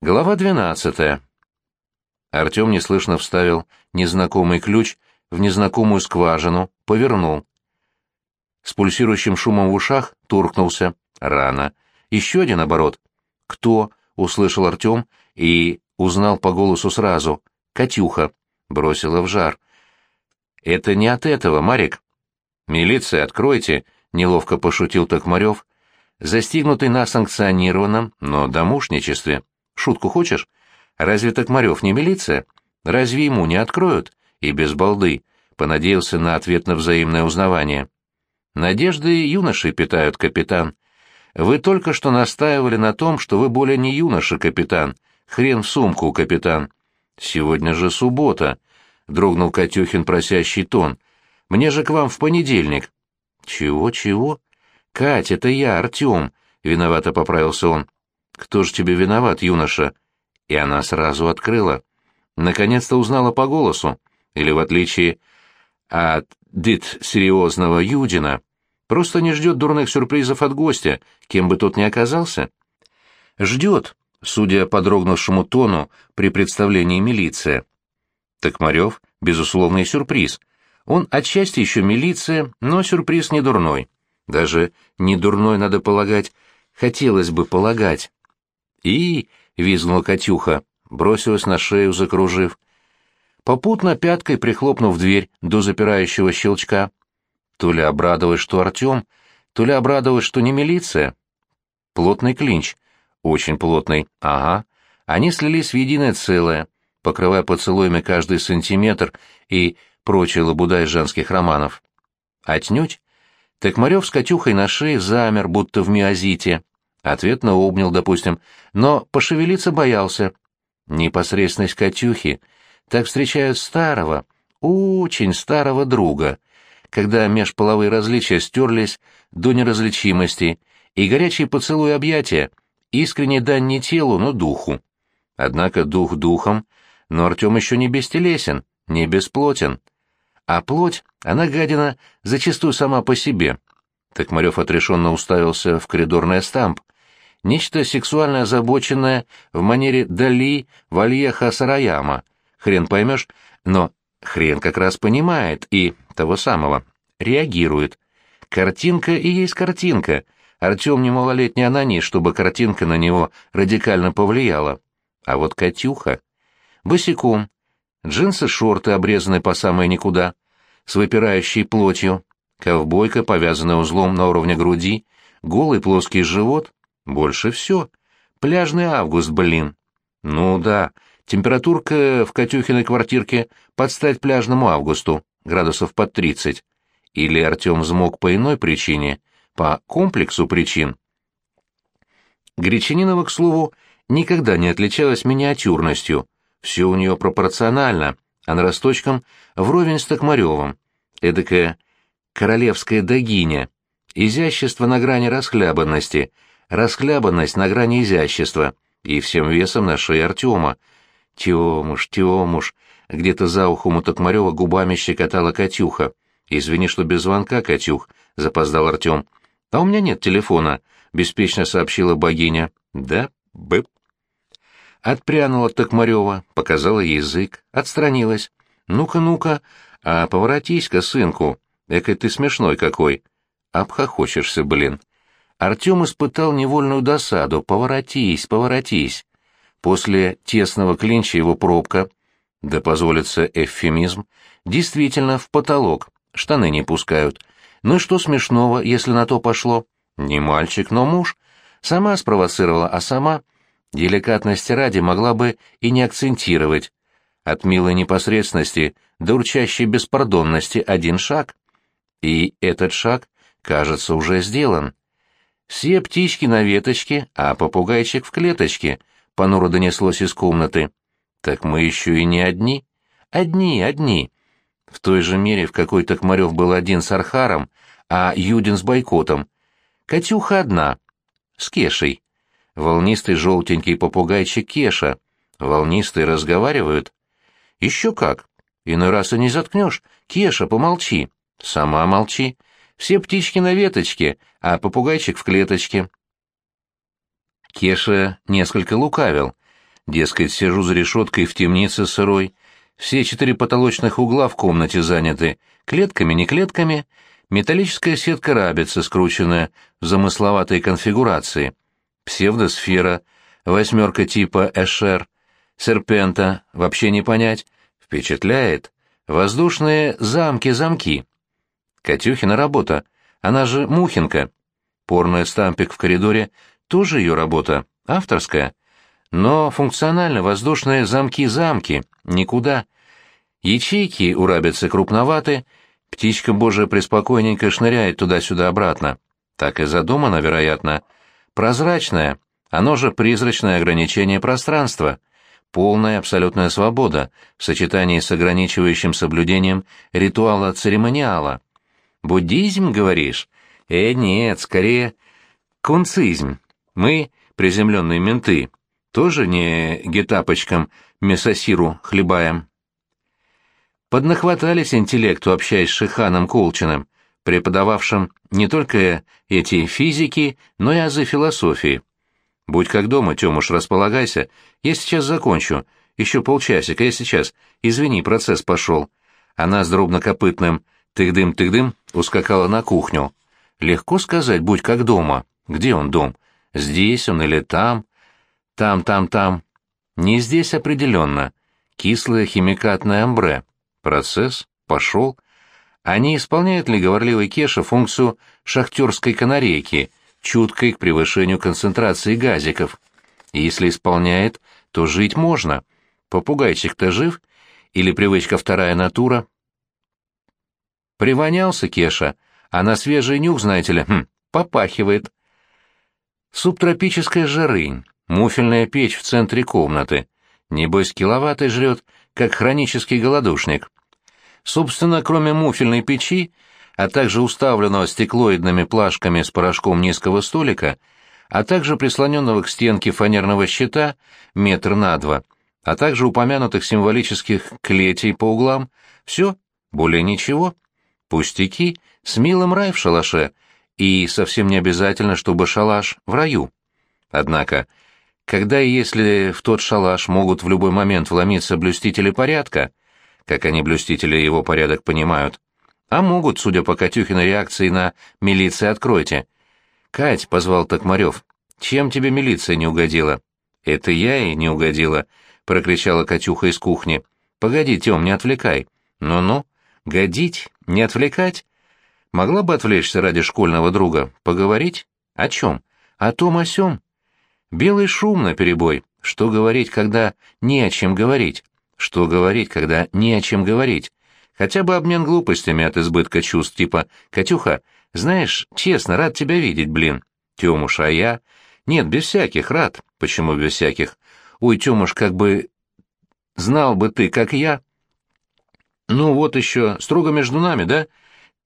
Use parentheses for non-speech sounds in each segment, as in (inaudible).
Глава двенадцатая. Артем неслышно вставил незнакомый ключ в незнакомую скважину, повернул. С пульсирующим шумом в ушах туркнулся. Рано. Еще один оборот. «Кто?» — услышал Артем и узнал по голосу сразу. «Катюха». Бросила в жар. «Это не от этого, Марик». «Милиция, откройте!» — неловко пошутил Токмарев, застигнутый на санкционированном, но домушничестве. Шутку хочешь? Разве Токмарев не милиция? Разве ему не откроют? И без балды. Понадеялся на ответ на взаимное узнавание. Надежды юноши питают, капитан. Вы только что настаивали на том, что вы более не юноша, капитан. Хрен в сумку, капитан. Сегодня же суббота. Дрогнул Катюхин просящий тон. Мне же к вам в понедельник. Чего-чего? Кать, это я, Артем. Виновато поправился он. «Кто же тебе виноват, юноша?» И она сразу открыла. Наконец-то узнала по голосу. Или, в отличие от дит серьезного Юдина, просто не ждет дурных сюрпризов от гостя, кем бы тот ни оказался. Ждет, судя по дрогнувшему тону при представлении милиция. Токмарев — безусловный сюрприз. Он отчасти еще милиция, но сюрприз не дурной. Даже не дурной, надо полагать, хотелось бы полагать. «И!» — визгнула Катюха, бросилась на шею, закружив. Попутно пяткой прихлопнув дверь до запирающего щелчка. То ли обрадовалась, что Артем, то ли обрадовалась, что не милиция. Плотный клинч. Очень плотный. Ага. Они слились в единое целое, покрывая поцелуями каждый сантиметр и прочие лабуда из женских романов. Отнюдь. Токмарев с Катюхой на шее замер, будто в миозите. Ответно обнял, допустим, но пошевелиться боялся. Непосредственность Катюхи так встречают старого, очень старого друга, когда межполовые различия стерлись до неразличимости, и горячие поцелуи объятия искренне дань не телу, но духу. Однако дух духом, но Артем еще не бестелесен, не бесплотен. А плоть, она, гадина, зачастую сама по себе. Токмарев отрешенно уставился в коридорный стамп нечто сексуально озабоченное в манере Дали Вальеха Сараяма. Хрен поймешь, но хрен как раз понимает и того самого, реагирует. Картинка и есть картинка. Артем не малолетний анонит, чтобы картинка на него радикально повлияла. А вот Катюха... Босиком. Джинсы-шорты, обрезанные по самое никуда, с выпирающей плотью, ковбойка, повязанная узлом на уровне груди, голый плоский живот, больше все. Пляжный август, блин. Ну да, температурка в Катюхиной квартирке под стать пляжному августу, градусов под тридцать. Или Артем взмок по иной причине, по комплексу причин. Гречанинова, к слову, никогда не отличалась миниатюрностью. Все у нее пропорционально, а на росточком вровень с Токмаревым. Эдакая королевская догиня, изящество на грани расхлябанности — расхлябанность на грани изящества и всем весом на шее Артема. «Тёмуш, Тёмуш!» — где-то за ухом у Токмарёва губами щекотала Катюха. «Извини, что без звонка, Катюх», — запоздал Артем. «А у меня нет телефона», — беспечно сообщила богиня. «Да, бэп». Отпрянула Токмарёва, показала язык, отстранилась. «Ну-ка, ну-ка, а поворотись-ка, сынку, экой ты смешной какой». «Обхохочешься, блин». Артем испытал невольную досаду. «Поворотись, поворотись!» После тесного клинча его пробка, да позволится эвфемизм, действительно в потолок, штаны не пускают. Ну и что смешного, если на то пошло? Не мальчик, но муж. Сама спровоцировала, а сама, деликатности ради, могла бы и не акцентировать. От милой непосредственности до урчащей беспардонности один шаг. И этот шаг, кажется, уже сделан. Все птички на веточке, а попугайчик в клеточке, — понуро донеслось из комнаты. Так мы еще и не одни. Одни, одни. В той же мере, в какой Токмарев был один с Архаром, а Юдин с Бойкотом. Катюха одна. С Кешей. Волнистый желтенький попугайчик Кеша. Волнистые разговаривают. Еще как. Иной раз и не заткнешь. Кеша, помолчи. Сама молчи. Все птички на веточке, а попугайчик в клеточке. Кеша несколько лукавил. Дескать, сижу за решеткой в темнице сырой. Все четыре потолочных угла в комнате заняты. Клетками, не клетками. Металлическая сетка рабица, скрученная в замысловатой конфигурации. Псевдосфера, восьмерка типа Эшер, серпента, вообще не понять. Впечатляет. Воздушные замки-замки. Катюхина работа. Она же Мухинка. Порная стампик в коридоре тоже ее работа, авторская. Но функционально воздушные замки-замки, никуда. Ячейки у рабицы крупноваты, птичка божия преспокойненько шныряет туда-сюда обратно. Так и задумано, вероятно. Прозрачное, оно же призрачное ограничение пространства. Полная абсолютная свобода в сочетании с ограничивающим соблюдением ритуала-церемониала. Буддизм, говоришь? Э, нет, скорее кунцизм. Мы, приземленные менты, тоже не гетапочкам месосиру хлебаем. Поднахватались интеллекту, общаясь с Шиханом Колчиным, преподававшим не только эти физики, но и азы философии. Будь как дома, Тёмуш, располагайся, я сейчас закончу, еще полчасика, я сейчас, извини, процесс пошел. Она с дробнокопытным тыгдым-тыгдым ускакала на кухню. Легко сказать, будь как дома. Где он дом? Здесь он или там? Там, там, там. Не здесь определенно. Кислое химикатное амбре. Процесс пошел. А не исполняет ли говорливый Кеша функцию шахтерской канарейки, чуткой к превышению концентрации газиков? Если исполняет, то жить можно. Попугайчик-то жив? Или привычка вторая натура? Привонялся Кеша, а на свежий нюх, знаете ли, хм, попахивает. Субтропическая жарынь, муфельная печь в центре комнаты. Небось, киловатты жрет, как хронический голодушник. Собственно, кроме муфельной печи, а также уставленного стеклоидными плашками с порошком низкого столика, а также прислоненного к стенке фанерного щита метр на два, а также упомянутых символических клетей по углам, все, более ничего. Пустяки, с милым рай в шалаше — и совсем не обязательно, чтобы шалаш в раю. Однако, когда и если в тот шалаш могут в любой момент вломиться блюстители порядка, как они блюстители его порядок понимают, а могут, судя по Катюхиной реакции на «милиции откройте». «Кать», — позвал Токмарев, — «чем тебе милиция не угодила?» «Это я ей не угодила», — прокричала Катюха из кухни. «Погоди, Тём, не отвлекай». «Ну-ну, годить, не отвлекать?» Могла бы отвлечься ради школьного друга, поговорить? О чем? О том, о сём. Белый шум на перебой. Что говорить, когда не о чем говорить? Что говорить, когда не о чем говорить? Хотя бы обмен глупостями от избытка чувств, типа «Катюха, знаешь, честно, рад тебя видеть, блин». «Тёмуш, а я?» «Нет, без всяких, рад». «Почему без всяких?» «Ой, Тёмуш, как бы... Знал бы ты, как я...» «Ну, вот еще, строго между нами, да?»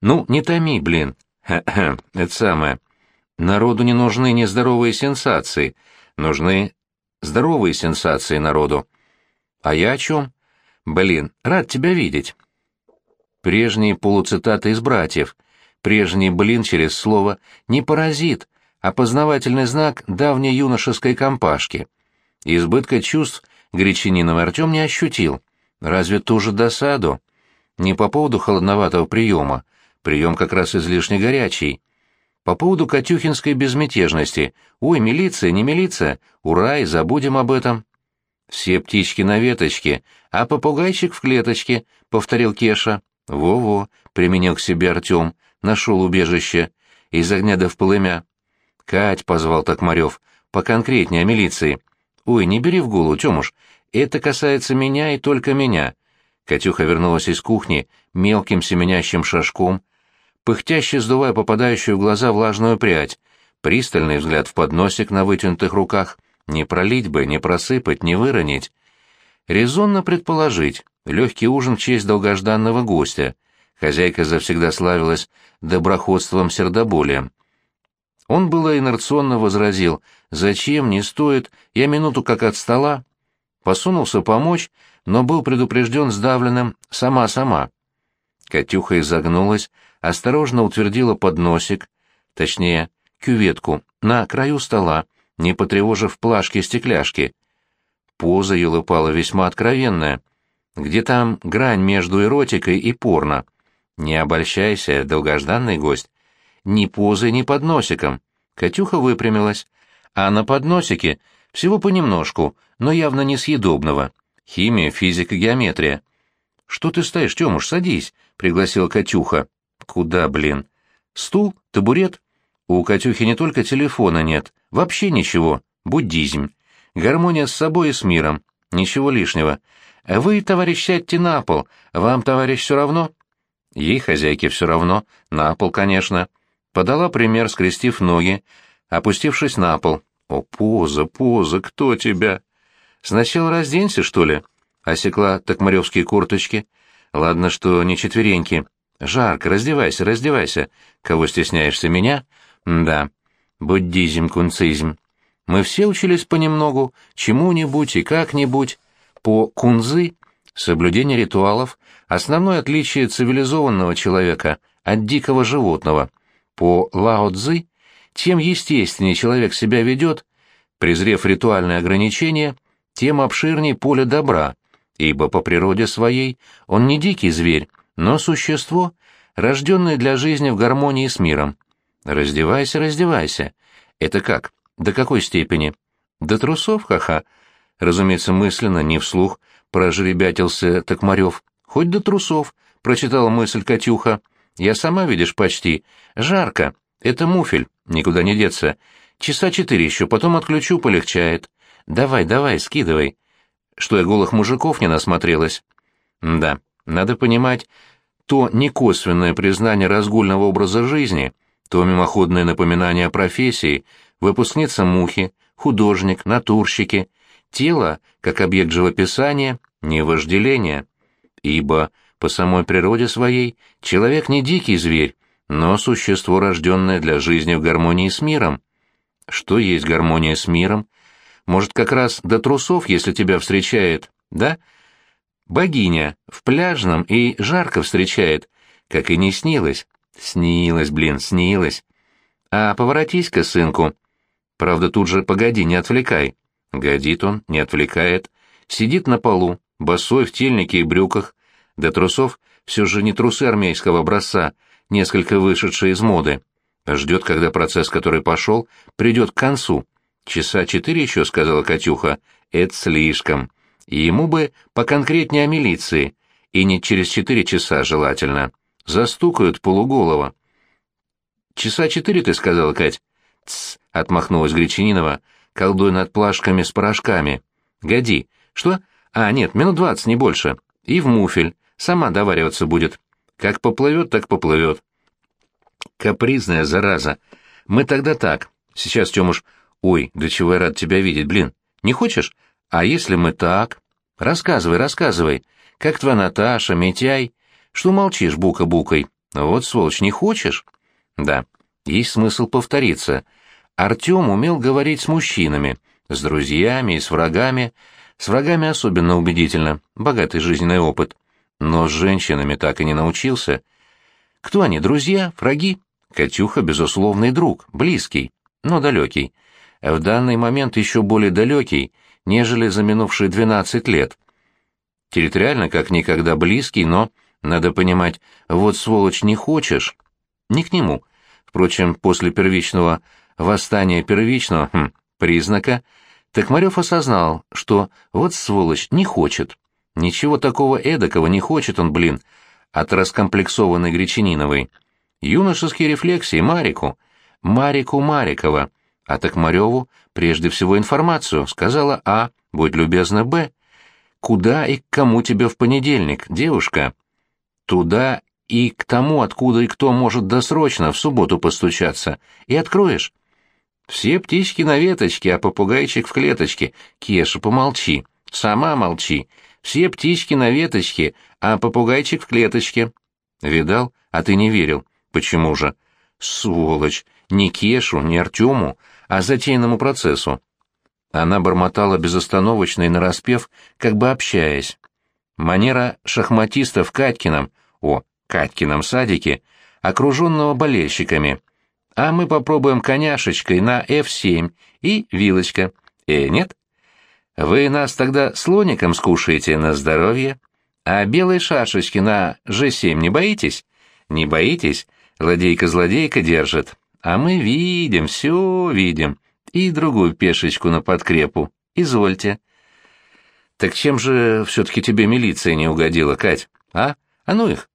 Ну, не томи, блин. Ха-ха, (clears throat) это самое. Народу не нужны нездоровые сенсации. Нужны здоровые сенсации народу. А я о чем? Блин, рад тебя видеть. Прежние полуцитаты из «Братьев». Прежний «блин» через слово не паразит, а познавательный знак давней юношеской компашки. Избытка чувств Гречанинов Артем не ощутил. Разве ту же досаду? Не по поводу холодноватого приема, Прием как раз излишне горячий. По поводу Катюхинской безмятежности. Ой, милиция, не милиция. Ура, и забудем об этом. Все птички на веточке, а попугайчик в клеточке, — повторил Кеша. Во-во, — применил к себе Артем, нашел убежище. Из огня до в полымя. Кать, — позвал Токмарев, — поконкретнее о милиции. Ой, не бери в голову, Тёмуш, это касается меня и только меня. Катюха вернулась из кухни мелким семенящим шажком, пыхтяще сдувая попадающую в глаза влажную прядь, пристальный взгляд в подносик на вытянутых руках, не пролить бы, не просыпать, не выронить. Резонно предположить, легкий ужин в честь долгожданного гостя. Хозяйка завсегда славилась доброходством сердоболием. Он было инерционно возразил, «Зачем, не стоит, я минуту как от стола». Посунулся помочь, но был предупрежден сдавленным «сама-сама». Катюха изогнулась, осторожно утвердила подносик, точнее, кюветку, на краю стола, не потревожив плашки-стекляшки. Поза елопала весьма откровенная. Где там грань между эротикой и порно? Не обольщайся, долгожданный гость. Ни позой, ни подносиком. Катюха выпрямилась. А на подносике всего понемножку, но явно несъедобного. Химия, физика, геометрия. «Что ты стоишь, Тёмуш, садись», — пригласила Катюха. «Куда, блин? Стул? Табурет?» У Катюхи не только телефона нет, вообще ничего. Буддизм. Гармония с собой и с миром. Ничего лишнего. Вы, товарищ, сядьте на пол. Вам, товарищ, все равно? Ей, хозяйке, все равно. На пол, конечно. Подала пример, скрестив ноги, опустившись на пол. О, поза, поза, кто тебя? Сначала разденься, что ли? Осекла токмаревские курточки. Ладно, что не четвереньки. Жарко, раздевайся, раздевайся. Кого стесняешься, меня? Да, буддизм, кунцизм. Мы все учились понемногу, чему-нибудь и как-нибудь. По кунзы — соблюдение ритуалов, основное отличие цивилизованного человека от дикого животного. По лао-цзы — тем естественнее человек себя ведет, презрев ритуальные ограничения, тем обширнее поле добра, ибо по природе своей он не дикий зверь, но существо, рожденное для жизни в гармонии с миром. Раздевайся, раздевайся. Это как? До какой степени? До трусов, ха-ха. Разумеется, мысленно, не вслух, прожеребятился Токмарев. Хоть до трусов, прочитала мысль Катюха. Я сама, видишь, почти. Жарко. Это муфель, никуда не деться. Часа четыре еще, потом отключу, полегчает. Давай, давай, скидывай. Что я голых мужиков не насмотрелась? Да, надо понимать, то некосвенное признание разгульного образа жизни — то мимоходное напоминание о профессии, выпускница мухи, художник, натурщики, тело, как объект живописания, не вожделение. Ибо, по самой природе своей, человек не дикий зверь, но существо, рожденное для жизни в гармонии с миром. Что есть гармония с миром? Может, как раз до трусов, если тебя встречает, да? Богиня в пляжном и жарко встречает, как и не снилось. Снилось, блин, снилось. А поворотись-ка, сынку. Правда, тут же погоди, не отвлекай. Годит он, не отвлекает. Сидит на полу, босой в тельнике и брюках. До трусов все же не трусы армейского образца, несколько вышедшие из моды. Ждет, когда процесс, который пошел, придет к концу. Часа четыре еще, сказала Катюха. Это слишком. И ему бы поконкретнее о милиции. И не через четыре часа желательно застукают полуголова. «Часа четыре, ты сказала, Кать?» «Тсс», — отмахнулась Гречининова, колдуя над плашками с порошками. «Годи. Что? А, нет, минут двадцать, не больше. И в муфель. Сама довариваться будет. Как поплывет, так поплывет». «Капризная зараза. Мы тогда так. Сейчас, Тёмуш... Ой, до чего я рад тебя видеть, блин. Не хочешь? А если мы так? Рассказывай, рассказывай. Как твоя Наташа, Митяй? Что молчишь, бука-букой? Вот, сволочь, не хочешь? Да, есть смысл повториться. Артем умел говорить с мужчинами, с друзьями и с врагами. С врагами особенно убедительно, богатый жизненный опыт. Но с женщинами так и не научился. Кто они, друзья, враги? Катюха, безусловный друг, близкий, но далекий. В данный момент еще более далекий, нежели за минувшие двенадцать лет. Территориально как никогда близкий, но надо понимать, вот сволочь не хочешь, не к нему. Впрочем, после первичного восстания первичного хм, признака, Токмарев осознал, что вот сволочь не хочет. Ничего такого эдакого не хочет он, блин, от раскомплексованной Гречаниновой. Юношеские рефлексии Марику, Марику Марикова, а Токмареву прежде всего информацию, сказала А, будь любезна Б. Куда и к кому тебе в понедельник, девушка? Туда и к тому, откуда и кто может досрочно в субботу постучаться, и откроешь. Все птички на веточке, а попугайчик в клеточке. Кеша, помолчи. Сама молчи. Все птички на веточке, а попугайчик в клеточке. Видал? А ты не верил. Почему же? Сволочь! Ни Кешу, ни Артему, а затеянному процессу. Она бормотала безостановочно и нараспев, как бы общаясь. Манера шахматиста в Катькином, о, Катькином садике, окруженного болельщиками. А мы попробуем коняшечкой на F7 и вилочка. Э, нет? Вы нас тогда слоником скушаете на здоровье, а белой шашечки на Ж7 не боитесь? Не боитесь? Злодейка-злодейка держит. А мы видим, все видим. И другую пешечку на подкрепу. Извольте. Так чем же все-таки тебе милиция не угодила, Кать? А? А ну их.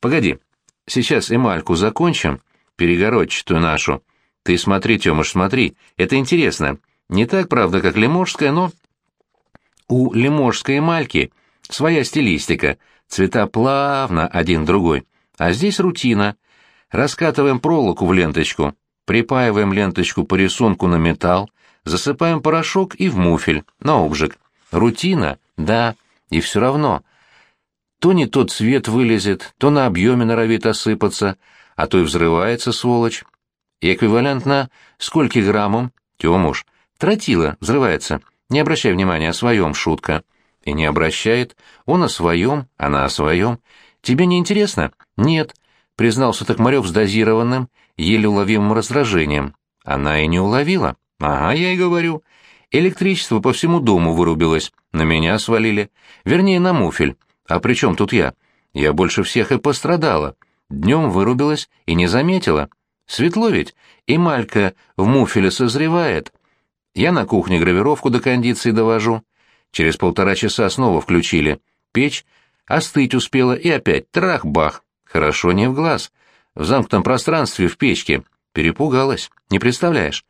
Погоди. Сейчас эмальку закончим, перегородчатую нашу. Ты смотри, Тёмыш, смотри. Это интересно. Не так, правда, как лиможская, но... У лиможской эмальки своя стилистика. Цвета плавно один другой. А здесь рутина. Раскатываем проволоку в ленточку, припаиваем ленточку по рисунку на металл, засыпаем порошок и в муфель, на обжиг. Рутина, да, и все равно. То не тот цвет вылезет, то на объеме норовит осыпаться, а то и взрывается, сволочь. И эквивалентно скольки граммам? Тёмуш, тротила, взрывается. Не обращай внимания, о своем шутка. И не обращает. Он о своем, она о своем. Тебе не интересно? Нет. Признался Токмарев с дозированным, еле уловимым раздражением. Она и не уловила. Ага, я и говорю. Электричество по всему дому вырубилось, на меня свалили. Вернее, на муфель. А при чем тут я? Я больше всех и пострадала. Днем вырубилась и не заметила. Светло ведь, и малька в муфеле созревает. Я на кухне гравировку до кондиции довожу. Через полтора часа снова включили. Печь остыть успела и опять трах-бах. Хорошо не в глаз. В замкнутом пространстве в печке. Перепугалась. Не представляешь?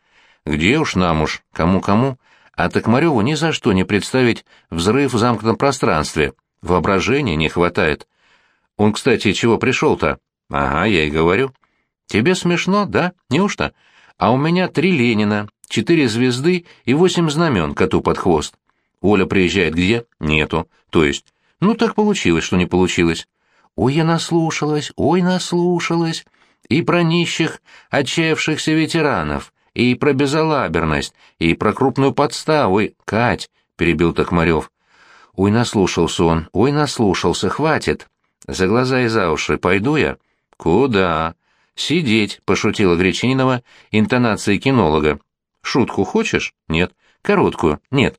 Где уж нам уж, кому-кому, а Токмареву ни за что не представить взрыв в замкнутом пространстве. Воображения не хватает. Он, кстати, чего пришел-то? Ага, я и говорю. Тебе смешно, да? Неужто? А у меня три Ленина, четыре звезды и восемь знамен коту под хвост. Оля приезжает где? Нету. То есть? Ну, так получилось, что не получилось. Ой, я наслушалась, ой, наслушалась. И про нищих, отчаявшихся ветеранов, и про безалаберность, и про крупную подставу, и... Кать, — перебил Токмарев. Ой, наслушался он, ой, наслушался, хватит. За глаза и за уши пойду я? Куда? Сидеть, — пошутила Гречининова интонацией кинолога. Шутку хочешь? Нет. Короткую? Нет.